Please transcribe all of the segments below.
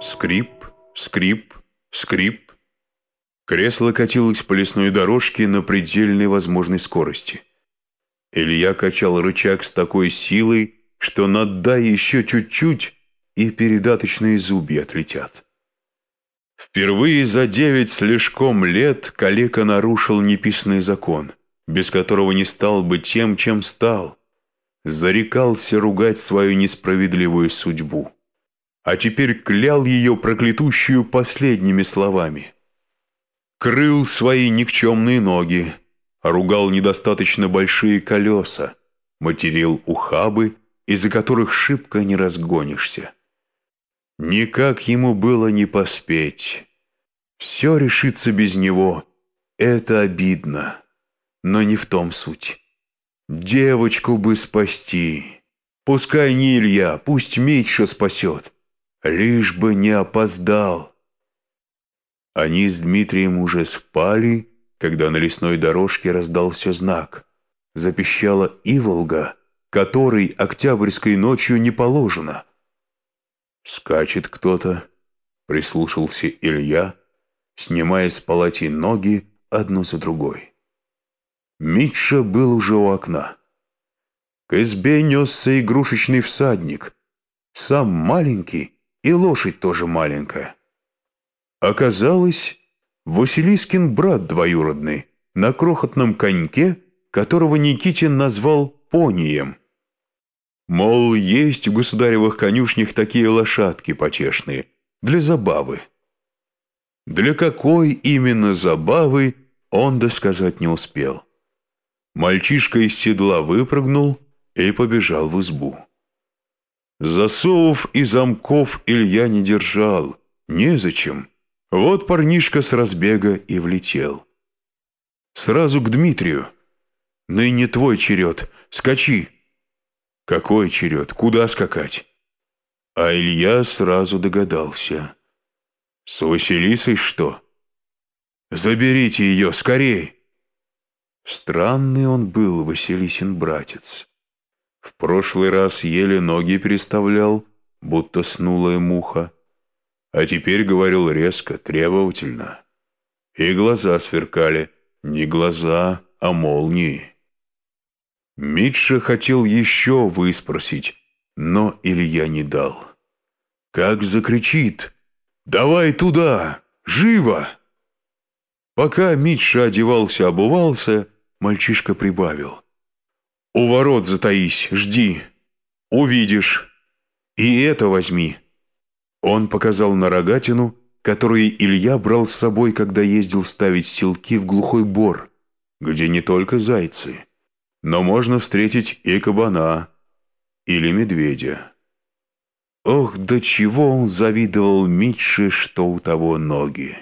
Скрип, скрип, скрип. Кресло катилось по лесной дорожке на предельной возможной скорости. Илья качал рычаг с такой силой, что надай еще чуть-чуть, и передаточные зубья отлетят. Впервые за девять слишком лет калека нарушил неписанный закон, без которого не стал бы тем, чем стал. Зарекался ругать свою несправедливую судьбу. А теперь клял ее проклятущую последними словами. Крыл свои никчемные ноги, ругал недостаточно большие колеса, материл ухабы, из-за которых шибко не разгонишься. Никак ему было не поспеть. Все решится без него. Это обидно. Но не в том суть. Девочку бы спасти. Пускай не Илья, пусть Митша спасет. Лишь бы не опоздал. Они с Дмитрием уже спали, когда на лесной дорожке раздался знак. Запищала Иволга, которой октябрьской ночью не положено. Скачет кто-то, прислушался Илья, снимая с палати ноги одну за другой. Митша был уже у окна. К избе несся игрушечный всадник, сам маленький и лошадь тоже маленькая. Оказалось, Василискин брат двоюродный на крохотном коньке, которого Никитин назвал понием. Мол, есть в государевых конюшнях такие лошадки потешные, для забавы. Для какой именно забавы, он досказать не успел. Мальчишка из седла выпрыгнул и побежал в избу. Засовов и замков Илья не держал, незачем. Вот парнишка с разбега и влетел. Сразу к Дмитрию. «Ныне твой черед, скачи!» Какой черед? Куда скакать? А Илья сразу догадался. С Василисой что? Заберите ее, скорей! Странный он был, Василисин братец. В прошлый раз еле ноги переставлял, будто снулая муха, а теперь говорил резко, требовательно. И глаза сверкали, не глаза, а молнии. Митша хотел еще выспросить, но Илья не дал. Как закричит «Давай туда! Живо!» Пока Митша одевался-обувался, мальчишка прибавил. «У ворот затаись, жди. Увидишь. И это возьми». Он показал на рогатину, которую Илья брал с собой, когда ездил ставить селки в глухой бор, где не только зайцы, но можно встретить и кабана, или медведя. Ох, до чего он завидовал Митше, что у того ноги.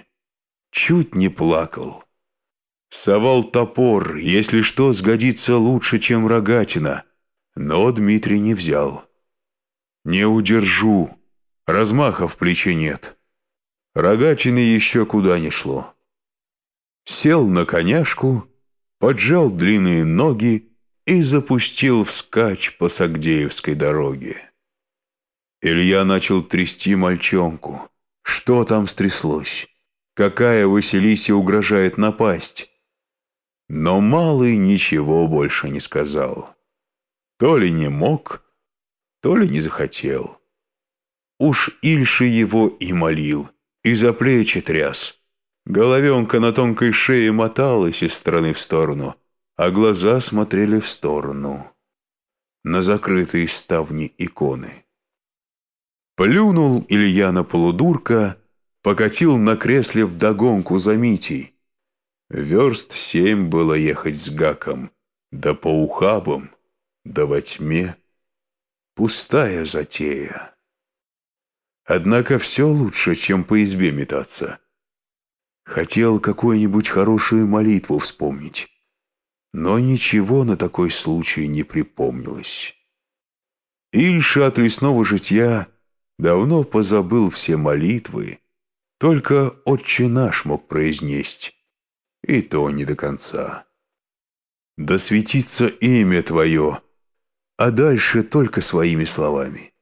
Чуть не плакал. Совал топор, если что, сгодится лучше, чем рогатина, но Дмитрий не взял. Не удержу, размаха в плече нет. Рогатины еще куда не шло. Сел на коняшку, поджал длинные ноги и запустил вскачь по Сагдеевской дороге. Илья начал трясти мальчонку. Что там стряслось? Какая Василисе угрожает напасть? Но Малый ничего больше не сказал. То ли не мог, то ли не захотел. Уж Ильша его и молил, и за плечи тряс, Головенка на тонкой шее моталась из стороны в сторону, а глаза смотрели в сторону, на закрытые ставни иконы. Плюнул Илья на полудурка, покатил на кресле вдогонку за Митей. Верст семь было ехать с гаком, да по ухабам, да во тьме. Пустая затея. Однако все лучше, чем по избе метаться. Хотел какую-нибудь хорошую молитву вспомнить. Но ничего на такой случай не припомнилось. Ильша от лесного житья давно позабыл все молитвы, только «Отче наш» мог произнести, и то не до конца. «Да светится имя Твое», а дальше только своими словами.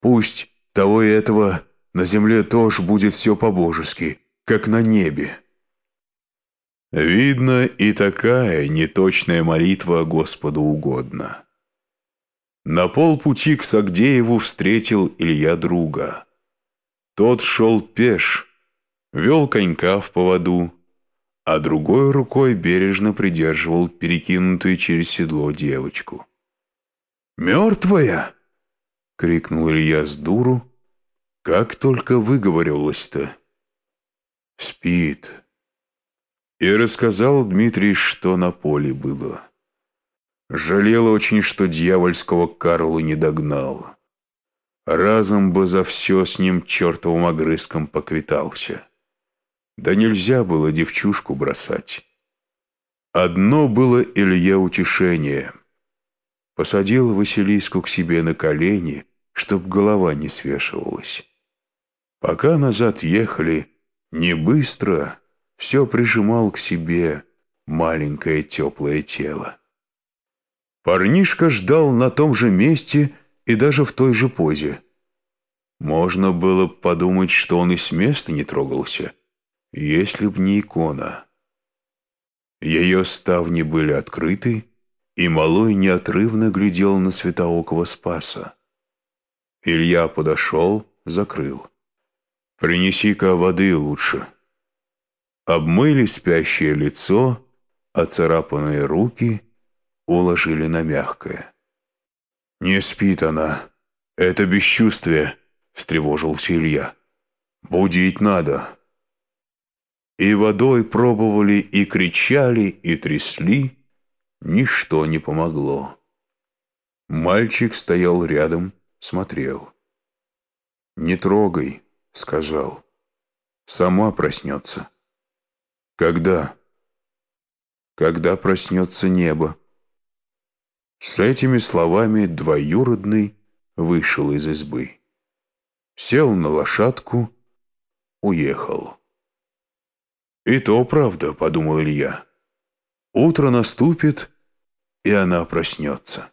Пусть того и этого на земле тоже будет все по-божески, как на небе. Видно, и такая неточная молитва Господу угодна. На полпути к Сагдееву встретил Илья друга. Тот шел пеш, вел конька в поводу, а другой рукой бережно придерживал перекинутую через седло девочку. «Мертвая!» — крикнул Илья с дуру. «Как только выговорилась-то!» «Спит!» И рассказал Дмитрий, что на поле было. Жалел очень, что дьявольского Карлу не догнал. Разом бы за все с ним чертовым огрызком поквитался. Да нельзя было девчушку бросать. Одно было Илья утешение. Посадил Василиску к себе на колени, чтоб голова не свешивалась. Пока назад ехали, не быстро, все прижимал к себе маленькое теплое тело. Парнишка ждал на том же месте и даже в той же позе. Можно было подумать, что он и с места не трогался, если б не икона. Ее ставни были открыты, и малой неотрывно глядел на святоокого Спаса. Илья подошел, закрыл. «Принеси-ка воды лучше», обмыли спящее лицо, а царапанные руки уложили на мягкое. «Не спит она. Это бесчувствие», — встревожился Илья. «Будить надо». И водой пробовали, и кричали, и трясли. Ничто не помогло. Мальчик стоял рядом, смотрел. «Не трогай», — сказал. «Сама проснется». Когда? Когда проснется небо. С этими словами двоюродный вышел из избы. Сел на лошадку, уехал. «И то правда», — подумал Илья. «Утро наступит, и она проснется».